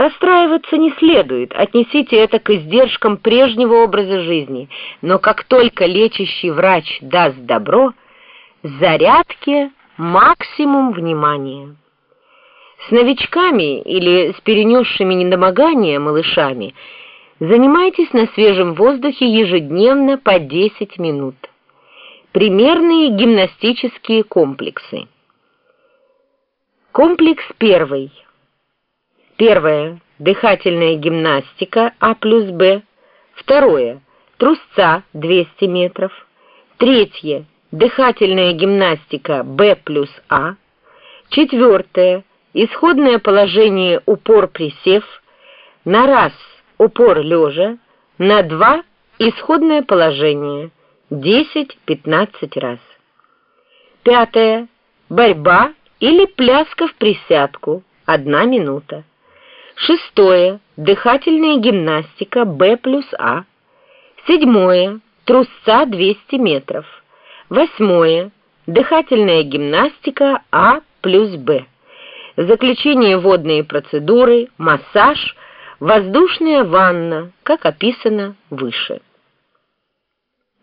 Расстраиваться не следует, отнесите это к издержкам прежнего образа жизни, но как только лечащий врач даст добро, зарядке максимум внимания. С новичками или с перенесшими недомогание малышами занимайтесь на свежем воздухе ежедневно по 10 минут. Примерные гимнастические комплексы. Комплекс первый. Первое. Дыхательная гимнастика А плюс Б. Второе. Трусца 200 метров. Третье. Дыхательная гимнастика Б плюс А. Четвертое. Исходное положение упор-присев. На раз упор лежа. На два исходное положение. 10-15 раз. Пятое. Борьба или пляска в присядку. Одна минута. Шестое. Дыхательная гимнастика Б плюс А. Седьмое. Трусца 200 метров. Восьмое. Дыхательная гимнастика А плюс Б. Заключение водные процедуры, массаж, воздушная ванна, как описано выше.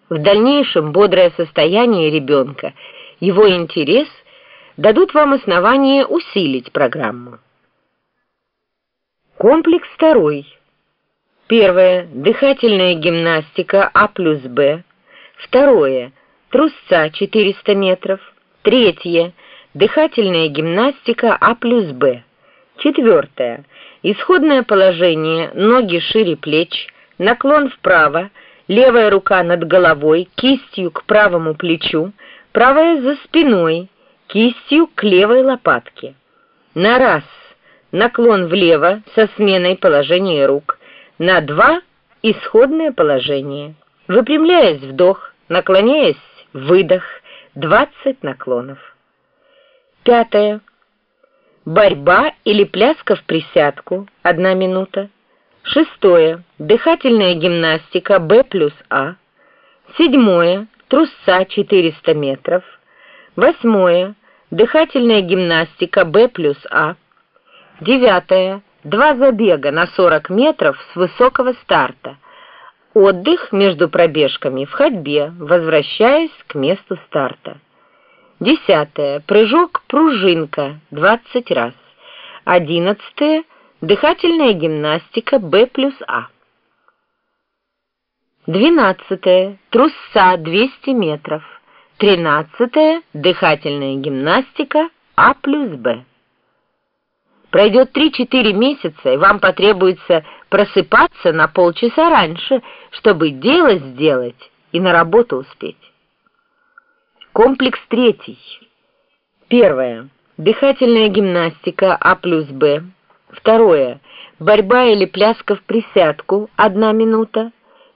В дальнейшем бодрое состояние ребенка, его интерес дадут вам основание усилить программу. Комплекс второй. Первое. Дыхательная гимнастика А плюс Б. Второе. Трусца 400 метров. Третье. Дыхательная гимнастика А плюс Б. Четвертое. Исходное положение. Ноги шире плеч. Наклон вправо. Левая рука над головой, кистью к правому плечу. Правая за спиной, кистью к левой лопатке. На раз наклон влево со сменой положения рук, на два – исходное положение. Выпрямляясь вдох, наклоняясь выдох, 20 наклонов. Пятое. Борьба или пляска в присядку, одна минута. Шестое. Дыхательная гимнастика Б плюс А. Седьмое. Трусца 400 метров. Восьмое. Дыхательная гимнастика Б плюс А. Девятое. Два забега на 40 метров с высокого старта. Отдых между пробежками в ходьбе, возвращаясь к месту старта. Десятое. Прыжок пружинка 20 раз. Одиннадцатое. Дыхательная гимнастика Б плюс А. Двенадцатое. Трусца 200 метров. Тринадцатое. Дыхательная гимнастика А плюс Б. Пройдет 3-4 месяца, и вам потребуется просыпаться на полчаса раньше, чтобы дело сделать и на работу успеть. Комплекс третий. Первое. Дыхательная гимнастика А плюс Б. Второе. Борьба или пляска в присядку. Одна минута.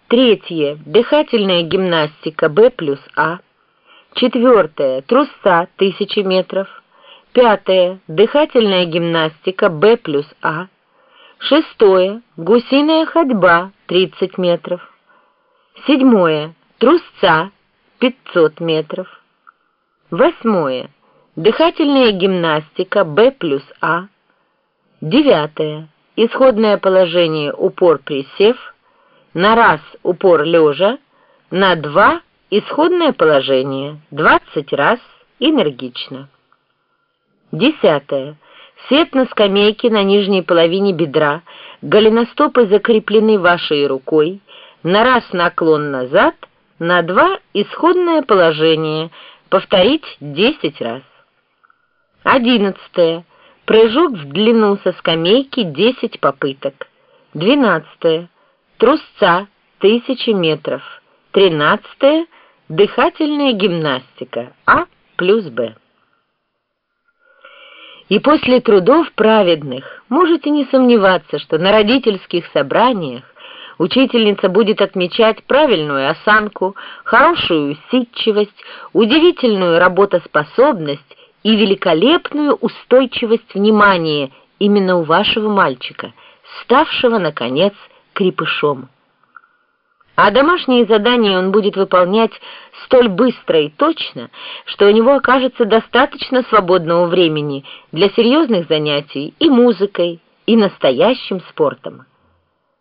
Третье. Дыхательная гимнастика Б плюс А. Четвертое. Трусца тысячи метров. Пятое. Дыхательная гимнастика Б плюс А. Шестое. Гусиная ходьба 30 метров. Седьмое. Трусца 500 метров. Восьмое. Дыхательная гимнастика Б плюс А. Девятое. Исходное положение упор-присев. На раз упор лежа. На два исходное положение. 20 раз энергично. Десятое. Сет на скамейке на нижней половине бедра, голеностопы закреплены вашей рукой, на раз наклон назад, на два исходное положение, повторить 10 раз. Одиннадцатое. Прыжок в длину со скамейки 10 попыток. Двенадцатое. Трусца 1000 метров. Тринадцатое. Дыхательная гимнастика А плюс Б. И после трудов праведных можете не сомневаться, что на родительских собраниях учительница будет отмечать правильную осанку, хорошую усидчивость, удивительную работоспособность и великолепную устойчивость внимания именно у вашего мальчика, ставшего, наконец, крепышом. А домашние задания он будет выполнять столь быстро и точно, что у него окажется достаточно свободного времени для серьезных занятий и музыкой, и настоящим спортом.